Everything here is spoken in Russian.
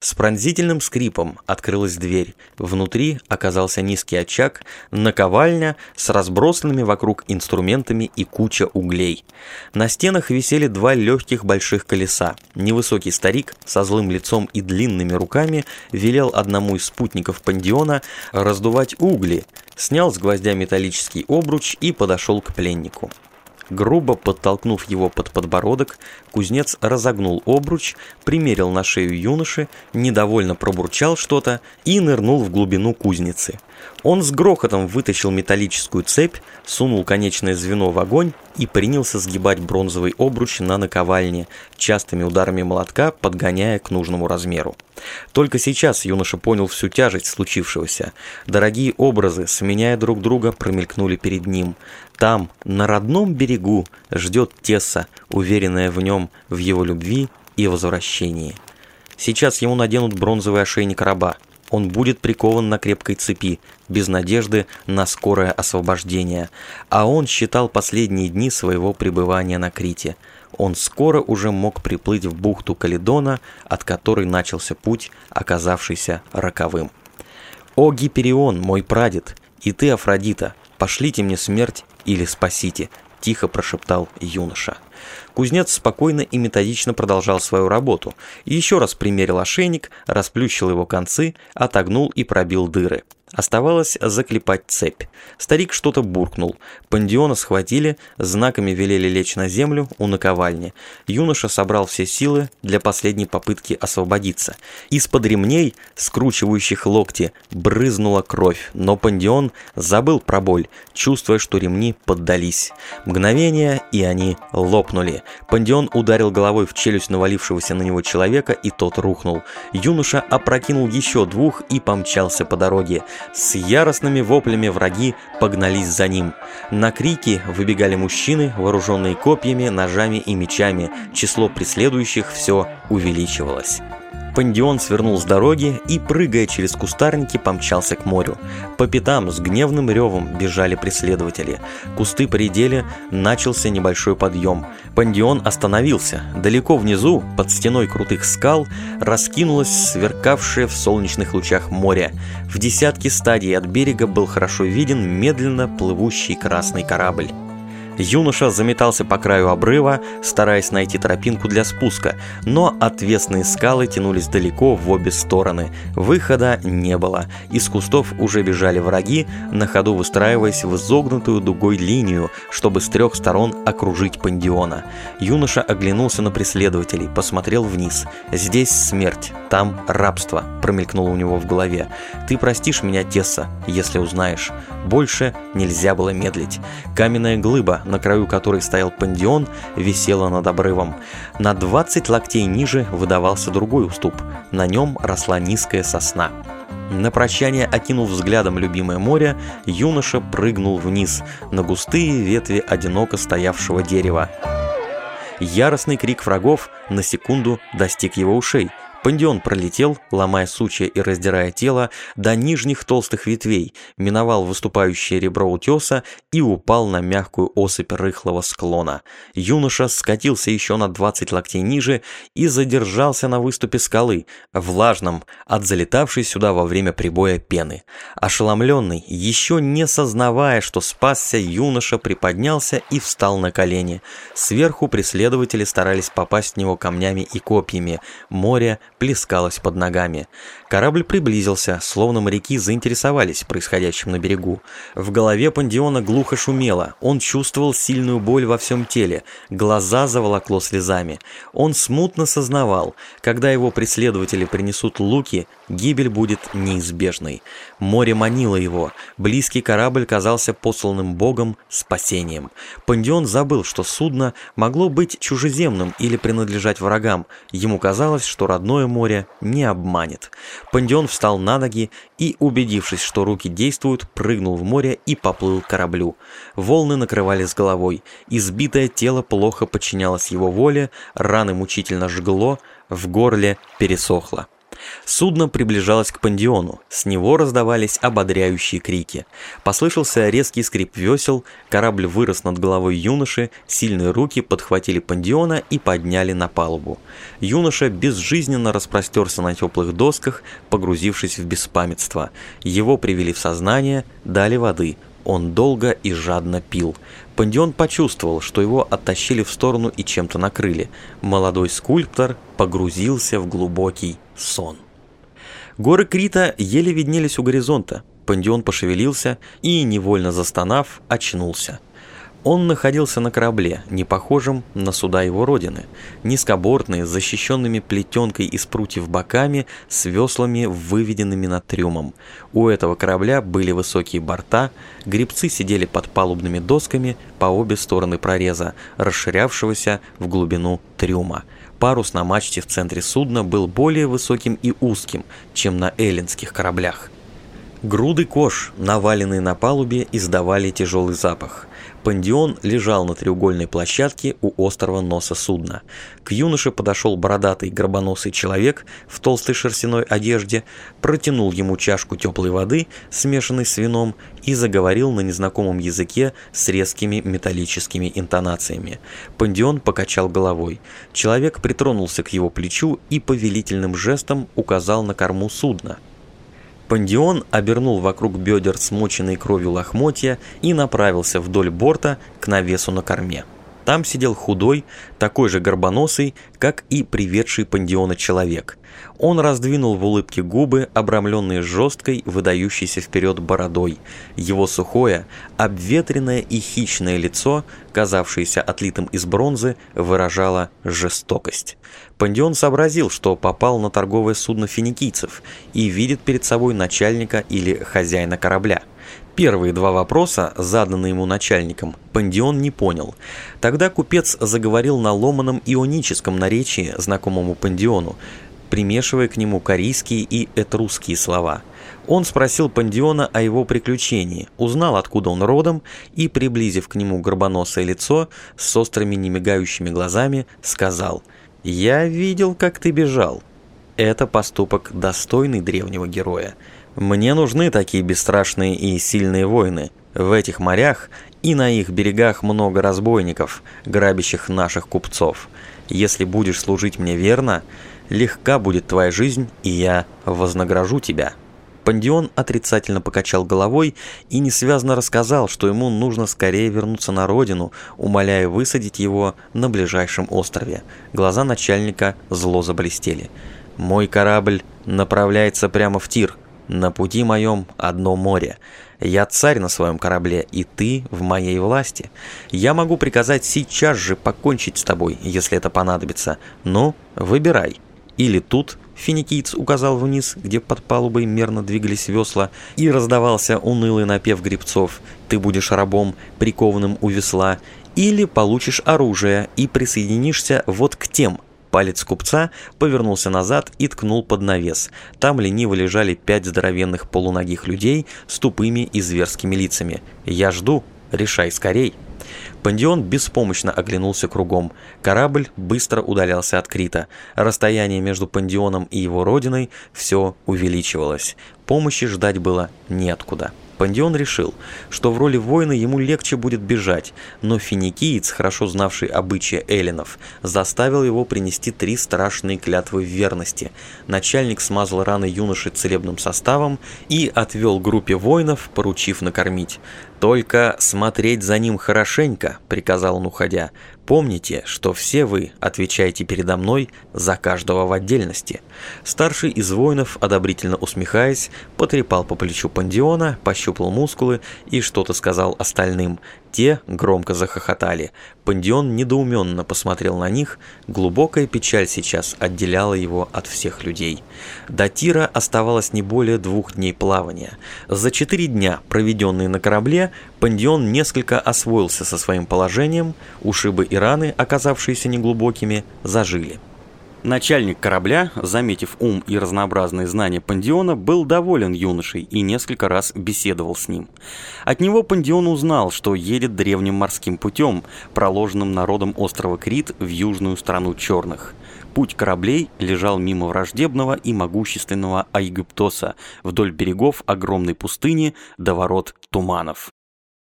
С пронзительным скрипом открылась дверь. Внутри оказался низкий очаг, наковальня с разбросанными вокруг инструментами и куча углей. На стенах висели два легких больших колеса. Невысокий старик со злым лицом и длинными руками велел одному из спутников пандиона раздувать угли, снял с гвоздя металлический обруч и подошел к пленнику. Грубо подтолкнув его под подбородок, кузнец разогнул обруч, примерил на шею юноши, недовольно пробурчал что-то и нырнул в глубину кузницы. Он с грохотом вытащил металлическую цепь, сунул конечное звено в огонь и принялся сгибать бронзовый обруч на наковальне, частыми ударами молотка подгоняя к нужному размеру. Только сейчас юноша понял всю тяжесть случившегося. Дорогие образы, сменяя друг друга, промелькнули перед ним. Там, на родном берегу, ждет Тесса, уверенная в нем, в его любви и возвращении. Сейчас ему наденут бронзовый ошейник раба. Он будет прикован на крепкой цепи, без надежды на скорое освобождение. А он считал последние дни своего пребывания на Крите. Он скоро уже мог приплыть в бухту Каледона, от которой начался путь, оказавшийся роковым. «О, Гиперион, мой прадед, и ты, Афродита, пошлите мне смерть или спасите», – тихо прошептал юноша. Кузнец спокойно и методично продолжал свою работу. Еще раз примерил ошейник, расплющил его концы, отогнул и пробил дыры. Оставалось заклепать цепь. Старик что-то буркнул. Пандиона схватили, знаками велели лечь на землю у наковальни. Юноша собрал все силы для последней попытки освободиться. Из-под ремней, скручивающих локти, брызнула кровь, но Пандион забыл про боль, чувствуя, что ремни поддались. Мгновение, и они лопнули. Пандион ударил головой в челюсть навалившегося на него человека, и тот рухнул. Юноша опрокинул еще двух и помчался по дороге. С яростными воплями враги погнались за ним. На крики выбегали мужчины, вооруженные копьями, ножами и мечами. Число преследующих все увеличивалось. Пандион свернул с дороги и, прыгая через кустарники, помчался к морю. По пятам с гневным ревом бежали преследователи. Кусты поредели, начался небольшой подъем. Пандион остановился. Далеко внизу, под стеной крутых скал, раскинулось сверкавшее в солнечных лучах море. В десятке стадий от берега был хорошо виден медленно плывущий красный корабль. Юноша заметался по краю обрыва, стараясь найти тропинку для спуска, но отвесные скалы тянулись далеко в обе стороны. Выхода не было. Из кустов уже бежали враги, на ходу выстраиваясь в изогнутую дугой линию, чтобы с трех сторон окружить пандиона. Юноша оглянулся на преследователей, посмотрел вниз. «Здесь смерть, там рабство», промелькнуло у него в голове. «Ты простишь меня, Тесса, если узнаешь». Больше нельзя было медлить. Каменная глыба, на краю которой стоял пандион, висела над обрывом. На 20 локтей ниже выдавался другой уступ. На нем росла низкая сосна. На прощание, окинув взглядом любимое море, юноша прыгнул вниз, на густые ветви одиноко стоявшего дерева. Яростный крик врагов на секунду достиг его ушей – Пандион пролетел, ломая сучья и раздирая тело до нижних толстых ветвей, миновал выступающее ребро утеса и упал на мягкую осыпь рыхлого склона. Юноша скатился еще на 20 локтей ниже и задержался на выступе скалы, влажном, от залетавшей сюда во время прибоя пены. Ошеломленный, еще не сознавая, что спасся, юноша приподнялся и встал на колени. Сверху преследователи старались попасть в него камнями и копьями. Море плескалась под ногами. Корабль приблизился, словно моряки заинтересовались происходящим на берегу. В голове Пандиона глухо шумело, он чувствовал сильную боль во всем теле, глаза заволокло слезами. Он смутно сознавал, когда его преследователи принесут луки, гибель будет неизбежной. Море манило его, близкий корабль казался посланным богом спасением. Пандион забыл, что судно могло быть чужеземным или принадлежать врагам, ему казалось, что родное море не обманет. Пандион встал на ноги и, убедившись, что руки действуют, прыгнул в море и поплыл к кораблю. Волны накрывали с головой, избитое тело плохо подчинялось его воле, раны мучительно жгло, в горле пересохло. Судно приближалось к пандиону, с него раздавались ободряющие крики. Послышался резкий скрип весел, корабль вырос над головой юноши, сильные руки подхватили пандиона и подняли на палубу. Юноша безжизненно распростерся на теплых досках, погрузившись в беспамятство. Его привели в сознание, дали воды. Он долго и жадно пил. Пандион почувствовал, что его оттащили в сторону и чем-то накрыли. Молодой скульптор погрузился в глубокий сон. Горы Крита еле виднелись у горизонта. Пандион пошевелился и, невольно застонав, очнулся. Он находился на корабле, не похожем на суда его родины. Низкобортный, с защищенными плетенкой из прутьев боками, с веслами, выведенными над трюмом. У этого корабля были высокие борта, гребцы сидели под палубными досками по обе стороны прореза, расширявшегося в глубину трюма. Парус на мачте в центре судна был более высоким и узким, чем на эллинских кораблях. Груды кож, наваленные на палубе, издавали тяжелый запах. Пандион лежал на треугольной площадке у острого носа судна. К юноше подошел бородатый горбоносый человек в толстой шерстяной одежде, протянул ему чашку теплой воды, смешанной с вином, и заговорил на незнакомом языке с резкими металлическими интонациями. Пандион покачал головой. Человек притронулся к его плечу и повелительным жестом указал на корму судна. Пандион обернул вокруг бедер смоченной кровью лохмотья и направился вдоль борта к навесу на корме. Там сидел худой, такой же горбоносый, как и приведший Пандиона человек. Он раздвинул в улыбке губы, обрамленные жесткой, выдающейся вперед бородой. Его сухое, обветренное и хищное лицо, казавшееся отлитым из бронзы, выражало жестокость. Пандион сообразил, что попал на торговое судно финикийцев и видит перед собой начальника или хозяина корабля. Первые два вопроса, заданные ему начальником, Пандион не понял. Тогда купец заговорил на ломаном ионическом наречии, знакомому Пандиону, примешивая к нему корейские и этрусские слова. Он спросил Пандиона о его приключении, узнал, откуда он родом, и, приблизив к нему горбоносое лицо с острыми немигающими глазами, сказал «Я видел, как ты бежал». Это поступок достойный древнего героя. Мне нужны такие бесстрашные и сильные воины. В этих морях и на их берегах много разбойников, грабящих наших купцов. Если будешь служить мне верно, легка будет твоя жизнь, и я вознагражу тебя». Пандион отрицательно покачал головой и несвязно рассказал, что ему нужно скорее вернуться на родину, умоляя высадить его на ближайшем острове. Глаза начальника зло заблестели. «Мой корабль направляется прямо в Тир», на пути моем одно море. Я царь на своем корабле, и ты в моей власти. Я могу приказать сейчас же покончить с тобой, если это понадобится. Ну, выбирай. Или тут, финикиец указал вниз, где под палубой мерно двигались весла, и раздавался унылый напев грибцов. Ты будешь рабом, прикованным у весла. Или получишь оружие и присоединишься вот к тем, Палец купца повернулся назад и ткнул под навес. Там лениво лежали пять здоровенных полуногих людей с тупыми и зверскими лицами. «Я жду. Решай скорей!» Пандион беспомощно оглянулся кругом. Корабль быстро удалялся от Крита. Расстояние между Пандионом и его родиной все увеличивалось. Помощи ждать было неоткуда. Пандион решил, что в роли воина ему легче будет бежать, но финикиец, хорошо знавший обычаи эллинов, заставил его принести три страшные клятвы верности. Начальник смазал раны юноши целебным составом и отвел группе воинов, поручив накормить. «Только смотреть за ним хорошенько», — приказал он, уходя. «Помните, что все вы отвечаете передо мной за каждого в отдельности». Старший из воинов, одобрительно усмехаясь, потрепал по плечу Пандиона, пощупал мускулы и что-то сказал остальным. Те громко захохотали. Пандион недоуменно посмотрел на них, глубокая печаль сейчас отделяла его от всех людей. До Тира оставалось не более двух дней плавания. За четыре дня, проведенные на корабле, Пандион несколько освоился со своим положением, ушибы и раны, оказавшиеся неглубокими, зажили. Начальник корабля, заметив ум и разнообразные знания Пандиона, был доволен юношей и несколько раз беседовал с ним. От него Пандион узнал, что едет древним морским путем, проложенным народом острова Крит в южную страну черных – Путь кораблей лежал мимо враждебного и могущественного Айгыптоса вдоль берегов огромной пустыни до ворот туманов.